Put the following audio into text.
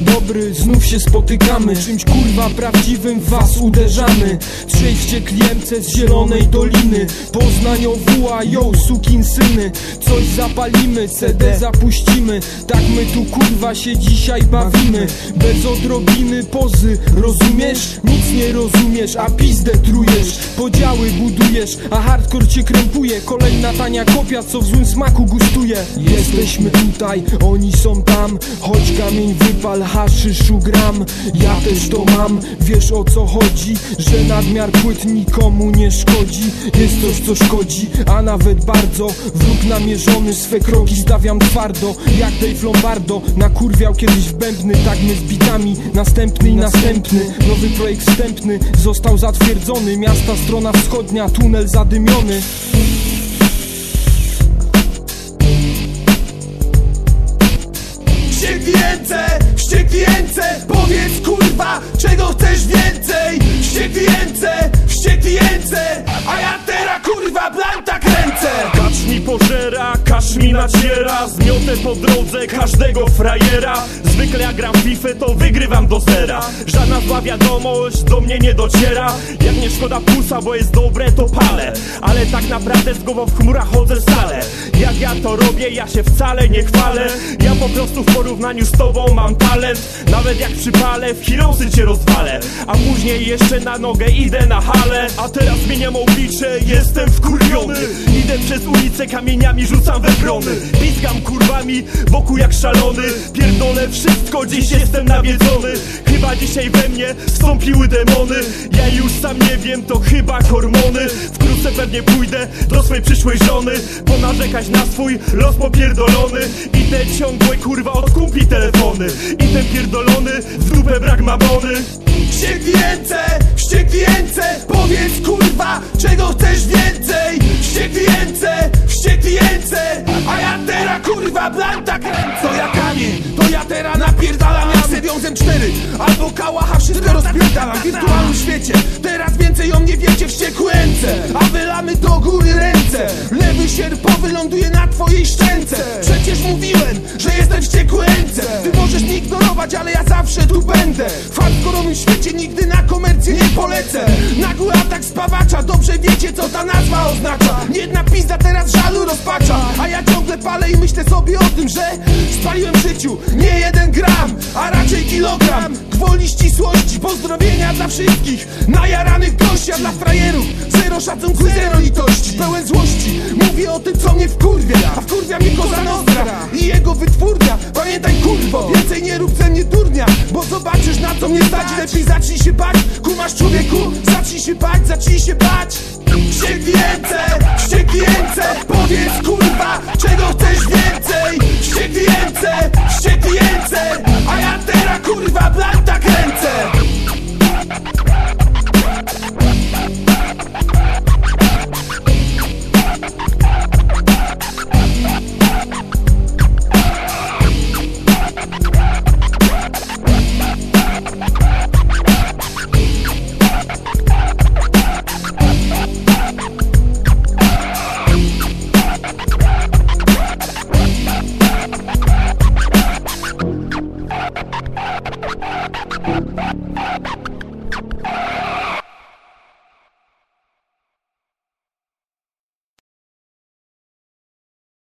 dobry, znów się spotykamy. Czymś kurwa prawdziwym was uderzamy. Trzej wściekliemce z zielonej doliny. Poznaniowa, yo, sukin syny. Coś zapalimy, CD zapuścimy. Tak my tu kurwa się dzisiaj bawimy. Bez odrobiny pozy, rozumiesz? Nic nie rozumiesz, a pizdę trujesz Podziały budujesz, a hardcore cię krępuje. Kolejna tania kopia, co w złym smaku gustuje. Jesteśmy tutaj, oni są tam. Choć kamień wypal, haszyszu gram. Ja też to mam, wiesz o co chodzi? Że nadmiar płyt nikomu nie szkodzi. Jest coś co szkodzi, a nawet bardzo. Wróg namierzony, swe kroki stawiam twardo. Jak Dave Lombardo, nakurwiał kiedyś w bębny. Tak my z bitami, następny i następny. Nowy projekt wstępny, został zatwierdzony. Miasta strona wschodnia, tunel zadymiony. Wścieklięce, wścieklięce Powiedz kurwa, czego chcesz więcej. Wścieklięce, wścieklięce A ja teraz kurwa blanta kręcę Kacz mi pożera, kasz mi naciera. Zmiotę po drodze każdego frajera Zwykle jak gram FIFA to wygrywam do zera. Żadna zła wiadomość do mnie nie dociera. Jak nie szkoda pulsa, bo jest dobre to palę. Ale tak naprawdę z głową w chmurach chodzę stale Jak ja to robię, ja się wcale nie chwalę. Ja po prostu w porównaniu z tobą mam talent. Nawet jak przypalę, w Heroesy cię rozwalę. A później jeszcze na nogę idę na halę A teraz zmieniam oblicze, jestem wkurwiony. Idę przez ulicę kamieniami, rzucam we brony kurwami, wokół jak szalony. Pierdolę wszystko, dziś jestem nawiedzony. Chyba dzisiaj we mnie wstąpiły demony. Ja już sam nie wiem, to chyba hormony. Wkrótce pewnie pójdę do swej przyszłej żony Ponarzekać na swój los popierdolony. I te ciągłe kurwa od kumpli telefony. I ten pierdolony w dupę brak mamony Wścieklięce, wścieklięce Powiedz kurwa, czego chcesz więcej sewiązem cztery Albo kałacha wszystko rozpierdalam W wirtualnym świecie, teraz więcej o mnie wiecie Wściekłęce, a wylamy do góry ręce. Lewy sierpowy ląduje na twojej szczęce. Przecież mówiłem, że jestem wściekłęce. Ty możesz mnie ignorować, ale ja zawsze tu będę. W hardkorowym świecie nigdy na komercję nie polecę. Nagły atak spawacza, dobrze wiecie co ta nazwa oznacza. Jedna pizda teraz żalu rozpacza palę i myślę sobie o tym, że Spaliłem w życiu nie jeden gram, a raczej kilogram. Gwoli ścisłości, pozdrowienia dla wszystkich Najaranych gości, a dla frajerów. Zero szacunku, zero litości Pełen złości, mówię o tym co mnie wkurwia A wkurwia mnie Koza Nostra i jego wytwórnia. Pamiętaj kurwo, więcej nie rób ze mnie durnia Bo zobaczysz na co mnie stać. Lepiej zacznij się bać, kumasz człowieku Zacznij się bać, zacznij się bać. Wścieklięce,